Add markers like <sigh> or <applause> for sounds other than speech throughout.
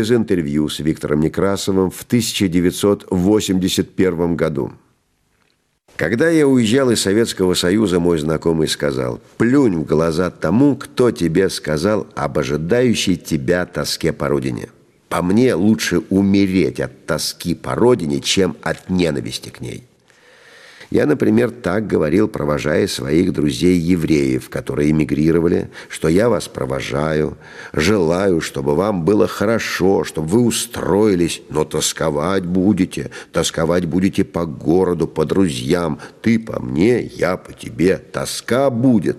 из интервью с Виктором Некрасовым в 1981 году. Когда я уезжал из Советского Союза, мой знакомый сказал, «Плюнь в глаза тому, кто тебе сказал об ожидающей тебя тоске по родине. По мне лучше умереть от тоски по родине, чем от ненависти к ней». Я, например, так говорил, провожая своих друзей-евреев, которые эмигрировали, что я вас провожаю, желаю, чтобы вам было хорошо, чтобы вы устроились, но тосковать будете, тосковать будете по городу, по друзьям. Ты по мне, я по тебе, тоска будет.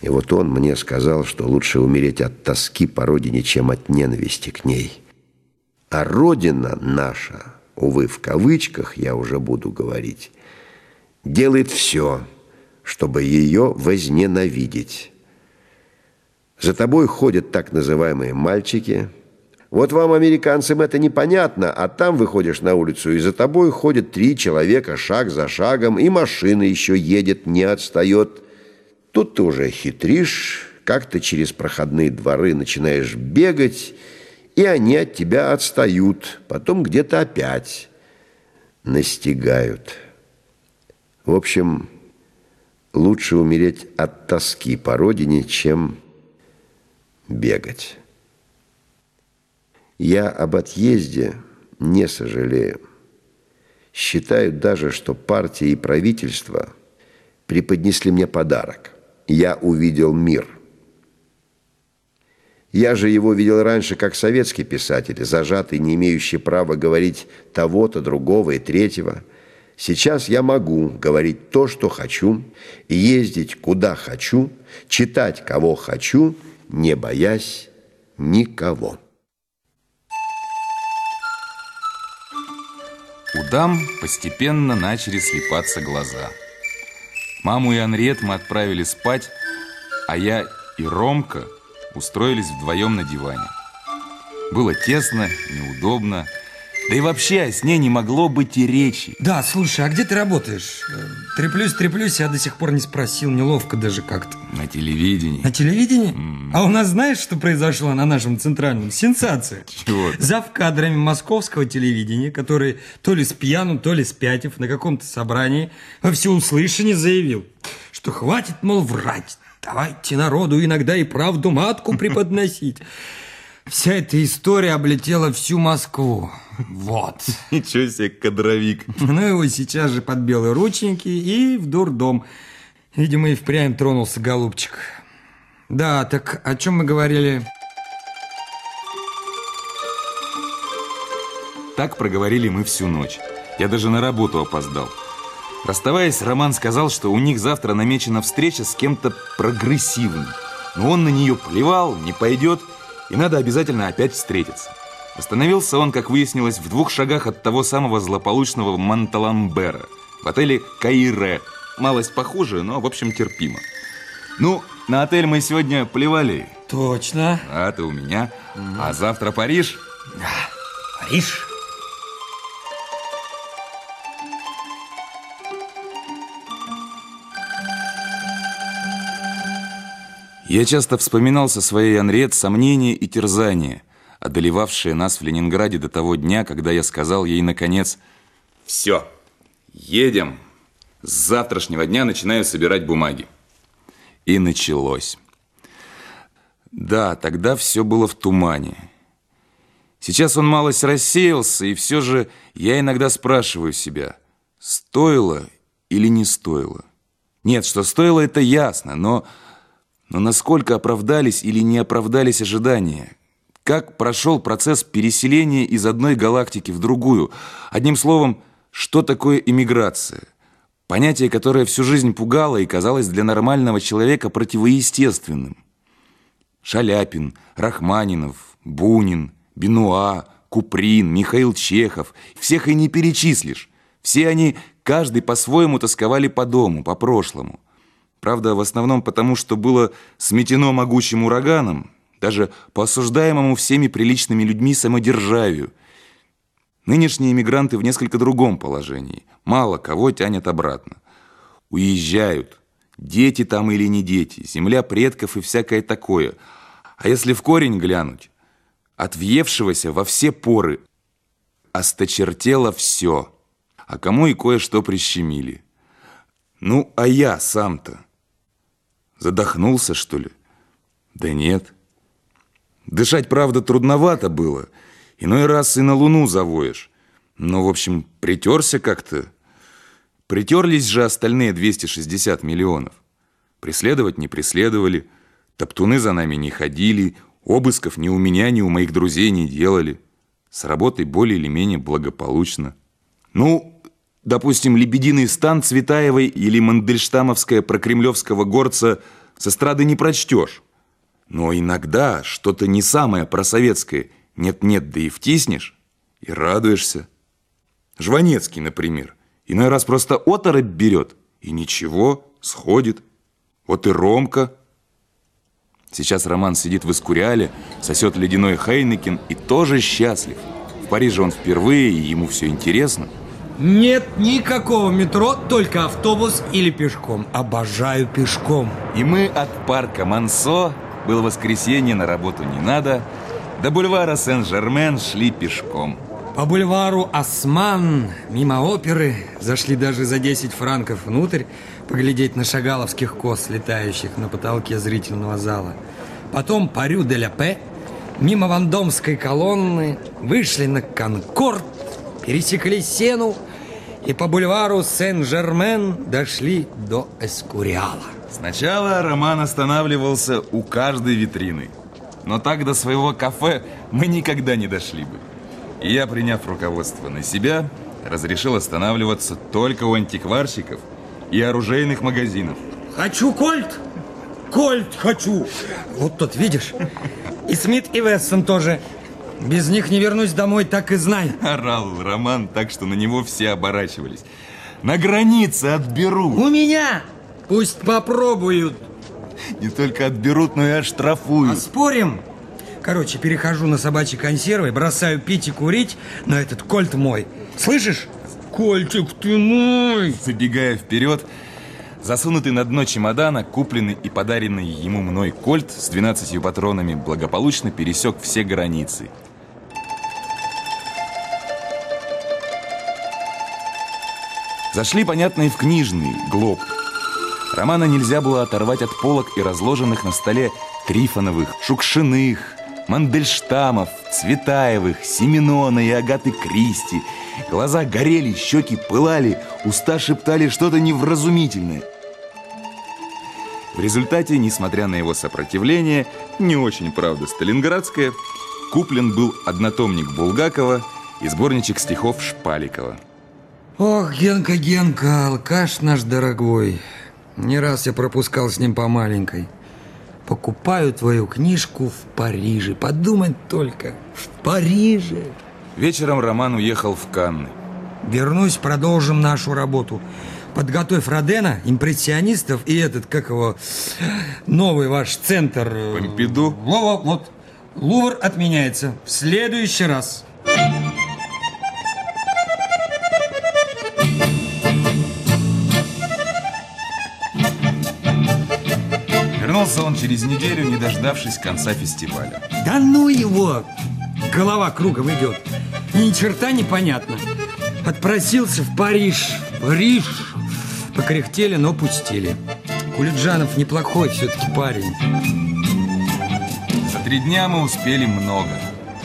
И вот он мне сказал, что лучше умереть от тоски по родине, чем от ненависти к ней. А родина наша, увы, в кавычках я уже буду говорить, делает все, чтобы ее возненавидеть. За тобой ходят так называемые мальчики. Вот вам, американцам, это непонятно, а там выходишь на улицу, и за тобой ходят три человека шаг за шагом, и машина еще едет, не отстает. Тут ты уже хитришь, как-то через проходные дворы начинаешь бегать, и они от тебя отстают, потом где-то опять настигают». В общем, лучше умереть от тоски по родине, чем бегать. Я об отъезде не сожалею. Считаю даже, что партия и правительство преподнесли мне подарок. Я увидел мир. Я же его видел раньше как советский писатель, зажатый, не имеющий права говорить того-то, другого и третьего – Сейчас я могу говорить то, что хочу, ездить куда хочу, читать кого хочу, не боясь никого. У дам постепенно начали слепаться глаза. Маму и Анрет мы отправили спать, а я и Ромка устроились вдвоем на диване. Было тесно, неудобно, да и вообще о сне не могло быть и речи. Да, слушай, а где ты работаешь? Треплюсь, треплюсь, я до сих пор не спросил, неловко даже как-то. На телевидении. На телевидении? Mm. А у нас знаешь, что произошло на нашем центральном? Сенсация. Чего? Зав кадрами московского телевидения, который то ли с пьяну, то ли спятив на каком-то собрании во всеуслышание заявил, что хватит, мол, врать. Давайте народу иногда и правду матку преподносить. <laughs> Вся эта история облетела всю Москву. Вот. <laughs> Ничего себе, кадровик. Ну его сейчас же под белые рученьки и в дурдом. Видимо, и впрямь тронулся голубчик. Да, так о чем мы говорили? Так проговорили мы всю ночь. Я даже на работу опоздал. Расставаясь, Роман сказал, что у них завтра намечена встреча с кем-то прогрессивным. Но он на нее плевал, не пойдет, и надо обязательно опять встретиться. Остановился он, как выяснилось, в двух шагах от того самого злополучного Монталамбера в отеле «Каире». Малость похуже, но, в общем, терпимо. Ну, на отель мы сегодня плевали. Точно. А ты у меня. Mm. А завтра Париж? Да, Париж. Я часто вспоминал со своей Анрет сомнения и терзания – одолевавшие нас в Ленинграде до того дня, когда я сказал ей, наконец, «Все, едем. С завтрашнего дня начинаю собирать бумаги». И началось. Да, тогда все было в тумане. Сейчас он малость рассеялся, и все же я иногда спрашиваю себя, стоило или не стоило. Нет, что стоило, это ясно, но, но насколько оправдались или не оправдались ожидания? как прошел процесс переселения из одной галактики в другую. Одним словом, что такое иммиграция? Понятие, которое всю жизнь пугало и казалось для нормального человека противоестественным. Шаляпин, Рахманинов, Бунин, Бенуа, Куприн, Михаил Чехов. Всех и не перечислишь. Все они, каждый по-своему тосковали по дому, по прошлому. Правда, в основном потому, что было сметено могучим ураганом, даже по осуждаемому всеми приличными людьми самодержавию. Нынешние эмигранты в несколько другом положении. Мало кого тянет обратно. Уезжают. Дети там или не дети, земля предков и всякое такое. А если в корень глянуть, от въевшегося во все поры. Осточертело все, а кому и кое-что прищемили. Ну, а я сам-то задохнулся, что ли? Да нет. Дышать, правда, трудновато было. Иной раз и на луну завоешь. Но, в общем, притерся как-то. Притерлись же остальные 260 миллионов. Преследовать не преследовали, топтуны за нами не ходили, обысков ни у меня, ни у моих друзей не делали. С работой более или менее благополучно. Ну, допустим, лебединый стан Цветаевой или Мандельштамовская про кремлевского горца с эстрады не прочтешь. Но иногда что-то не самое просоветское нет-нет, да и втиснешь, и радуешься. Жванецкий, например, иной раз просто оторопь берет, и ничего, сходит. Вот и Ромка. Сейчас Роман сидит в Искуряле, сосет ледяной Хейнекен и тоже счастлив. В Париже он впервые, и ему все интересно. Нет никакого метро, только автобус или пешком. Обожаю пешком. И мы от парка Мансо, было воскресенье, на работу не надо, до бульвара Сен-Жермен шли пешком. По бульвару Осман, мимо оперы, зашли даже за 10 франков внутрь, поглядеть на шагаловских коз, летающих на потолке зрительного зала. Потом по Рю де ля Пе, мимо Вандомской колонны, вышли на Конкорд, пересекли Сену и по бульвару Сен-Жермен дошли до Эскуриала. Сначала Роман останавливался у каждой витрины. Но так до своего кафе мы никогда не дошли бы. И я, приняв руководство на себя, разрешил останавливаться только у антикварщиков и оружейных магазинов. Хочу кольт! Кольт хочу! Вот тут, видишь? И Смит, и Вессон тоже. Без них не вернусь домой, так и знай. <laughs> Орал Роман так, что на него все оборачивались. На границе отберу. У меня! Пусть попробуют. Не только отберут, но и оштрафуют. А спорим? Короче, перехожу на собачьи консервы, бросаю пить и курить, но этот кольт мой. Слышишь? Кольчик ты мой! Забегая вперед, засунутый на дно чемодана, купленный и подаренный ему мной кольт с 12 патронами благополучно пересек все границы. Зашли, понятно, и в книжный глоб. Романа нельзя было оторвать от полок и разложенных на столе Трифоновых, Шукшиных, Мандельштамов, Цветаевых, Семенона и Агаты Кристи. Глаза горели, щеки пылали, уста шептали что-то невразумительное. В результате, несмотря на его сопротивление, не очень, правда, сталинградское, куплен был однотомник Булгакова и сборничек стихов Шпаликова. Ох, Генка, Генка, алкаш наш дорогой. Не раз я пропускал с ним по маленькой. Покупаю твою книжку в Париже. Подумать только, в Париже. Вечером Роман уехал в Канны. Вернусь, продолжим нашу работу. Подготовь Родена, импрессионистов и этот, как его, новый ваш центр. Помпиду? Во-во, вот. Лувр отменяется. В следующий раз. Вернулся он через неделю, не дождавшись конца фестиваля. Да ну его! Голова кругом идет. Ни черта непонятно. Отпросился в Париж. Париж! Покряхтели, но пустили. Кулиджанов неплохой все-таки парень. За три дня мы успели много.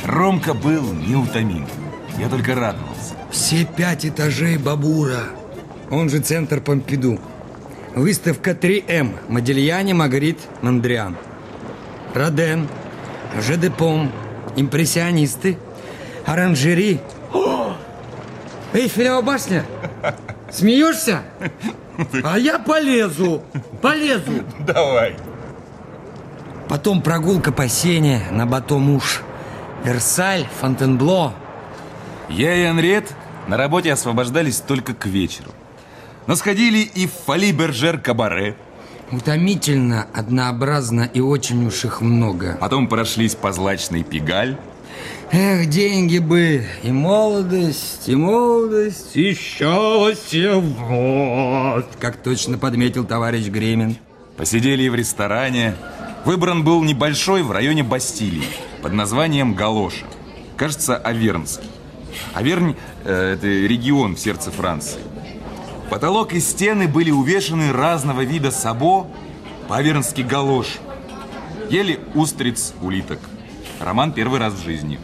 Ромка был неутомим. Я только радовался. Все пять этажей Бабура. Он же центр Помпиду. Выставка 3М. Модельяне, Магрит, Мандриан. Роден, ЖДПом, импрессионисты, оранжери. <gasps> О! Эйфелева башня. Смеешься? А я полезу, полезу. Давай. Потом прогулка по Сене на Батомуш. Версаль, Фонтенбло. Я и Анриет на работе освобождались только к вечеру. Но сходили и в Фали Бержер Кабаре. Утомительно, однообразно и очень уж их много. Потом прошлись по злачной Пигаль. Эх, деньги бы, и молодость, и молодость, и счастье, вот. Как точно подметил товарищ Гремин. Посидели в ресторане. Выбран был небольшой в районе Бастилии. под названием Галоша. Кажется, Авернс. Авернь э, – это регион в сердце Франции. Потолок и стены были увешаны разного вида сабо, по-авернски галош. Ели устриц, улиток. Роман первый раз в жизни.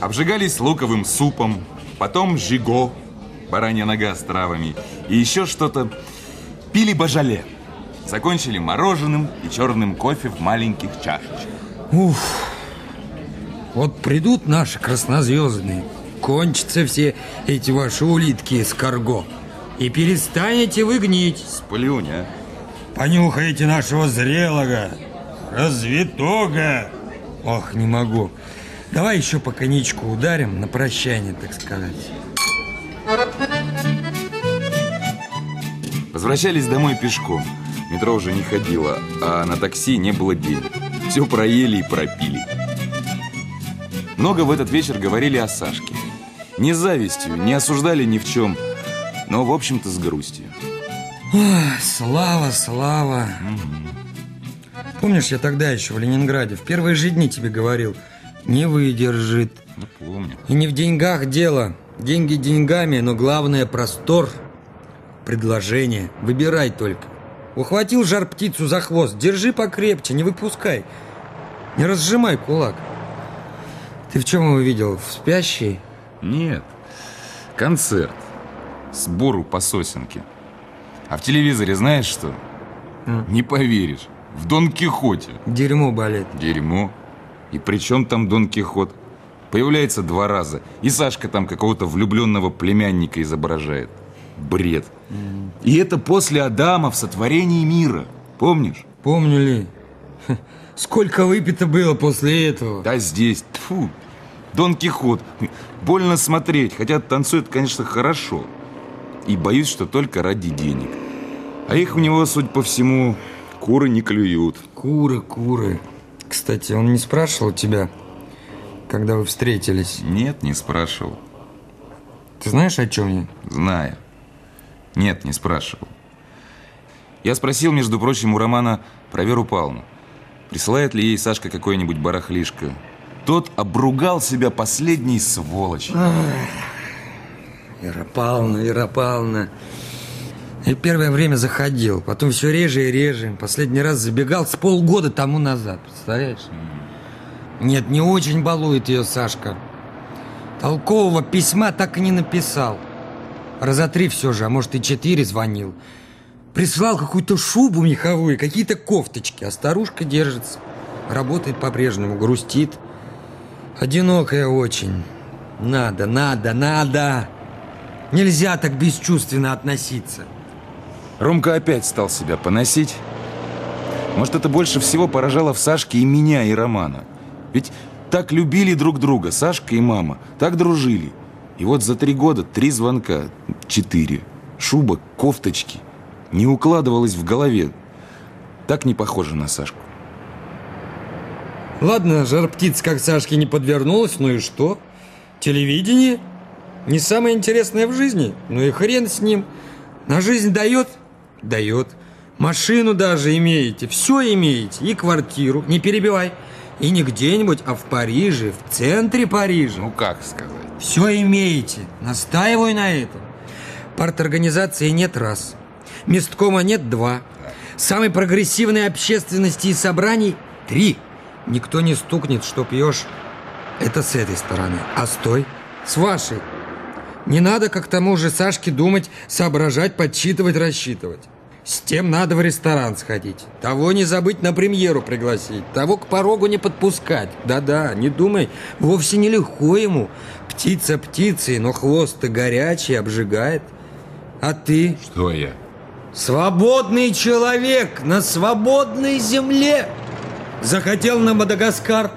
Обжигались луковым супом, потом жиго, баранья нога с травами, и еще что-то. Пили бажале. Закончили мороженым и черным кофе в маленьких чашечках. Уф, вот придут наши краснозвездные, кончатся все эти ваши улитки с карго, и перестанете вы гнить. Сплюнь, а. Понюхаете нашего зрелого, развитого. Ох, не могу. Давай еще по коньячку ударим на прощание, так сказать. Возвращались домой пешком. Метро уже не ходило, а на такси не было денег. Все проели и пропили. Много в этот вечер говорили о Сашке. Не завистью, не осуждали ни в чем, но, в общем-то, с грустью. Ой, слава, слава. Помнишь, я тогда еще в Ленинграде в первые же дни тебе говорил, не выдержит. Ну, помню. И не в деньгах дело. Деньги деньгами, но главное простор. Предложение. Выбирай только. Ухватил жар птицу за хвост. Держи покрепче, не выпускай. Не разжимай кулак. Ты в чем его видел? В спящей? Нет. Концерт. Сбору по сосенке. А в телевизоре знаешь что? Не поверишь. В Дон Кихоте. Дерьмо болит. Дерьмо. И при чем там Дон Кихот? Появляется два раза. И Сашка там какого-то влюбленного племянника изображает. Бред. И это после Адама в сотворении мира. Помнишь? Помню ли? Сколько выпито было после этого? Да здесь, тфу, Дон Кихот. Больно смотреть, хотя танцует, конечно, хорошо. И боюсь, что только ради денег. А их у него, судя по всему, куры не клюют. Куры, куры. Кстати, он не спрашивал тебя, когда вы встретились? Нет, не спрашивал. Ты знаешь, о чем я? Знаю. Нет, не спрашивал. Я спросил, между прочим, у Романа про Веру Павловну. Присылает ли ей Сашка какое-нибудь барахлишко? Тот обругал себя последней сволочью. Вера Павловна, Вера Павловна. И первое время заходил, потом все реже и реже. Последний раз забегал с полгода тому назад, представляешь? Нет, не очень балует ее Сашка. Толкового письма так и не написал. Раза три все же, а может и четыре звонил. Прислал какую-то шубу меховую, какие-то кофточки, а старушка держится. Работает по-прежнему, грустит. Одинокая очень. Надо, надо, надо. Нельзя так бесчувственно относиться. Ромка опять стал себя поносить. Может, это больше всего поражало в Сашке и меня, и Романа. Ведь так любили друг друга, Сашка и мама, так дружили. И вот за три года три звонка, четыре, шуба, кофточки. Не укладывалось в голове. Так не похоже на Сашку. Ладно, жар птиц как Сашке не подвернулась, ну и что? Телевидение? Не самое интересное в жизни? Ну и хрен с ним. На жизнь дает? Дает. Машину даже имеете, все имеете. И квартиру, не перебивай. И не где-нибудь, а в Париже, в центре Парижа. Ну как сказать? Все имеете. Настаиваю на этом. Парторганизации нет раз. Месткома нет два. Самой прогрессивной общественности и собраний три. Никто не стукнет, что пьешь. Это с этой стороны. А с той? С вашей. Не надо, как тому же Сашке, думать, соображать, подсчитывать, рассчитывать. С тем надо в ресторан сходить. Того не забыть на премьеру пригласить. Того к порогу не подпускать. Да-да, не думай, вовсе не легко ему. Птица птицей, но хвост-то горячий, обжигает. А ты? Что я? Свободный человек на свободной земле. Захотел на Мадагаскар.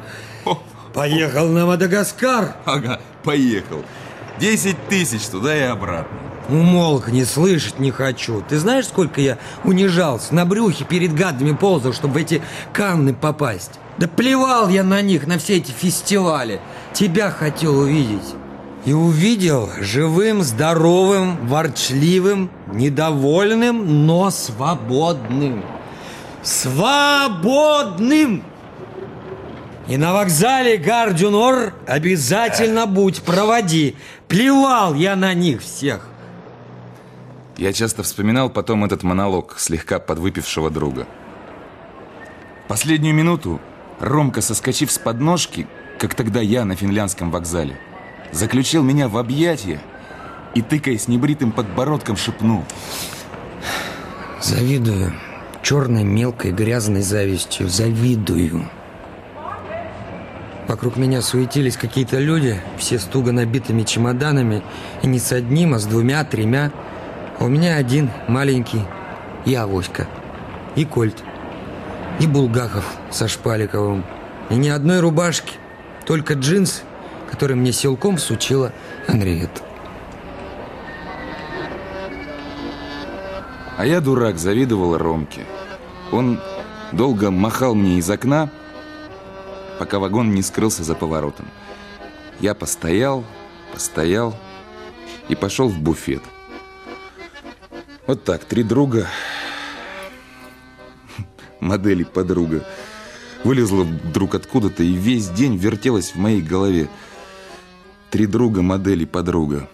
Поехал на Мадагаскар. Ага, поехал. Десять тысяч туда и обратно. Умолк, не слышать не хочу. Ты знаешь, сколько я унижался, на брюхе перед гадами ползал, чтобы в эти канны попасть? Да плевал я на них, на все эти фестивали. Тебя хотел увидеть. И увидел живым, здоровым, ворчливым, недовольным, но свободным. Свободным! И на вокзале Гардюнор обязательно будь, проводи. Плевал я на них всех. Я часто вспоминал потом этот монолог слегка подвыпившего друга. Последнюю минуту Ромка, соскочив с подножки, как тогда я на финляндском вокзале, заключил меня в объятия и, тыкаясь небритым подбородком, шепнул. Завидую. Черной, мелкой, грязной завистью. Завидую. Вокруг меня суетились какие-то люди, все с туго набитыми чемоданами, и не с одним, а с двумя, тремя. А у меня один, маленький, и Авоська, и Кольт, и Булгаков со Шпаликовым, и ни одной рубашки, только джинсы, который мне силком всучила Анриет. А я, дурак, завидовал Ромке. Он долго махал мне из окна, пока вагон не скрылся за поворотом. Я постоял, постоял и пошел в буфет. Вот так, три друга, модели подруга, вылезла вдруг откуда-то и весь день вертелась в моей голове. Три друга, модели подруга.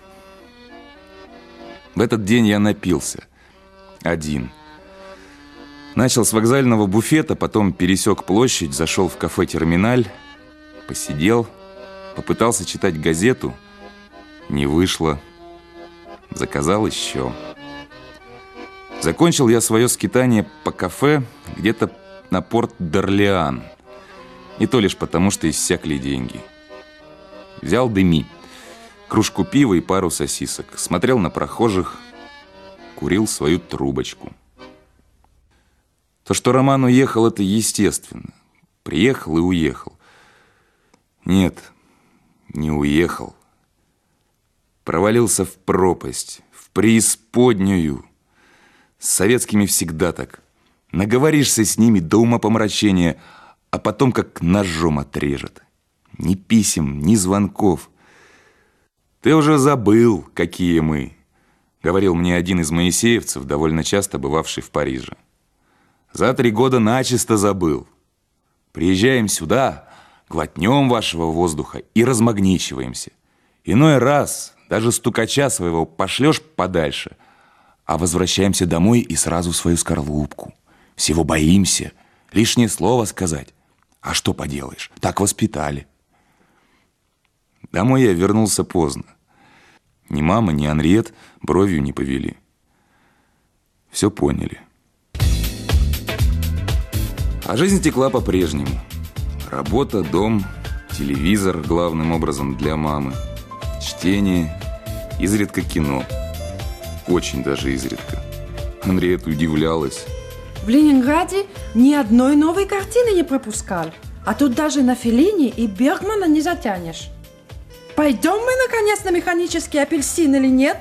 В этот день я напился. Один. Начал с вокзального буфета, потом пересек площадь, зашел в кафе «Терминаль», посидел, попытался читать газету, не вышло, заказал еще. Закончил я свое скитание по кафе где-то на порт Дорлеан. И то лишь потому, что иссякли деньги. Взял дыми, кружку пива и пару сосисок, смотрел на прохожих, курил свою трубочку. То, что Роман уехал, это естественно. Приехал и уехал. Нет, не уехал. Провалился в пропасть, в преисподнюю. С советскими всегда так. Наговоришься с ними до умопомрачения, а потом как ножом отрежет. Ни писем, ни звонков. Ты уже забыл, какие мы, говорил мне один из моисеевцев, довольно часто бывавший в Париже. За три года начисто забыл. Приезжаем сюда, глотнем вашего воздуха и размагничиваемся. Иной раз даже стукача своего пошлешь подальше, а возвращаемся домой и сразу в свою скорлупку. Всего боимся, лишнее слово сказать. А что поделаешь, так воспитали. Домой я вернулся поздно. Ни мама, ни Анриет бровью не повели. Все поняли. А жизнь текла по-прежнему. Работа, дом, телевизор, главным образом для мамы, чтение, изредка кино. Очень даже изредка. Анриет удивлялась. В Ленинграде ни одной новой картины не пропускал. А тут даже на Феллини и Бергмана не затянешь. Пойдем мы, наконец, на механический апельсин или нет?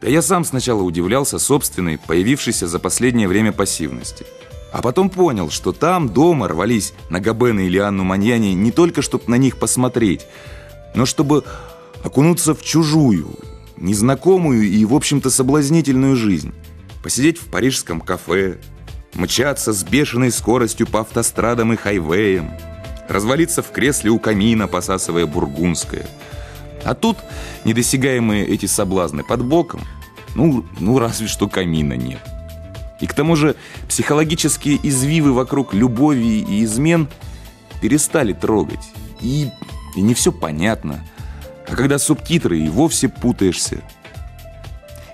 Да я сам сначала удивлялся собственной, появившейся за последнее время пассивности – а потом понял, что там, дома, рвались на Габена или Анну Маньяни не только, чтобы на них посмотреть, но чтобы окунуться в чужую, незнакомую и, в общем-то, соблазнительную жизнь. Посидеть в парижском кафе, мчаться с бешеной скоростью по автострадам и хайвеям, развалиться в кресле у камина, посасывая бургундское. А тут недосягаемые эти соблазны под боком, ну, ну разве что камина нет. И к тому же психологические извивы вокруг любови и измен перестали трогать. И, и не все понятно. А когда субтитры, и вовсе путаешься.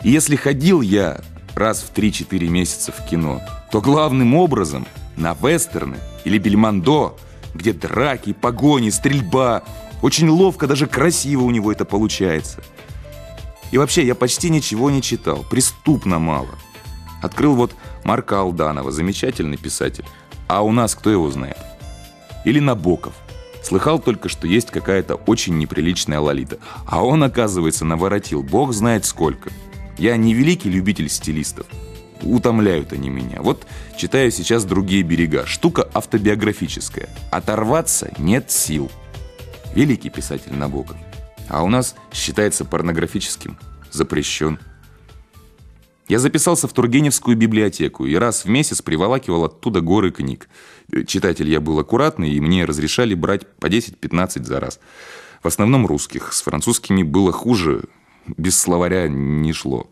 И если ходил я раз в 3-4 месяца в кино, то главным образом на вестерны или бельмондо, где драки, погони, стрельба. Очень ловко, даже красиво у него это получается. И вообще, я почти ничего не читал, преступно мало. Открыл вот Марка Алданова, замечательный писатель. А у нас кто его знает? Или Набоков. Слыхал только, что есть какая-то очень неприличная лолита. А он, оказывается, наворотил бог знает сколько. Я не великий любитель стилистов. Утомляют они меня. Вот читаю сейчас «Другие берега». Штука автобиографическая. Оторваться нет сил. Великий писатель Набоков. А у нас считается порнографическим. Запрещен. Я записался в Тургеневскую библиотеку и раз в месяц приволакивал оттуда горы книг. Читатель я был аккуратный, и мне разрешали брать по 10-15 за раз. В основном русских. С французскими было хуже, без словаря не шло.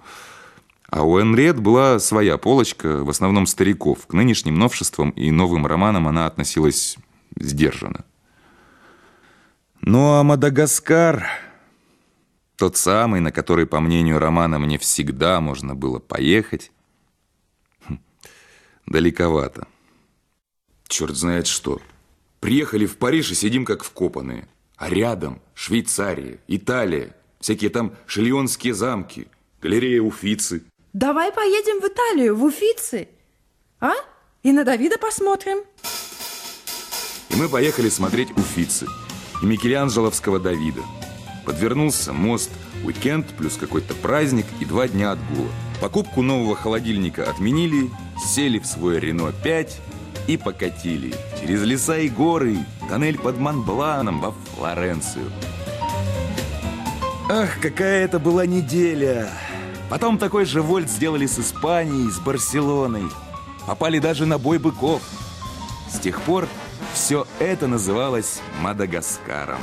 А у Энриет была своя полочка, в основном стариков. К нынешним новшествам и новым романам она относилась сдержанно. Ну а Мадагаскар, тот самый, на который, по мнению романа, мне всегда можно было поехать, хм, далековато. Черт знает что. Приехали в Париж и сидим как вкопанные. А рядом Швейцария, Италия, всякие там шильонские замки, галерея Уфицы. Давай поедем в Италию, в Уфицы. А? И на Давида посмотрим. И мы поехали смотреть Уфицы и Микеланджеловского Давида. Подвернулся мост, уикенд плюс какой-то праздник и два дня отгула. Покупку нового холодильника отменили, сели в свой Рено 5 и покатили через леса и горы, тоннель под Монбланом во Флоренцию. Ах, какая это была неделя! Потом такой же вольт сделали с Испанией, с Барселоной. Попали даже на бой быков. С тех пор все это называлось Мадагаскаром.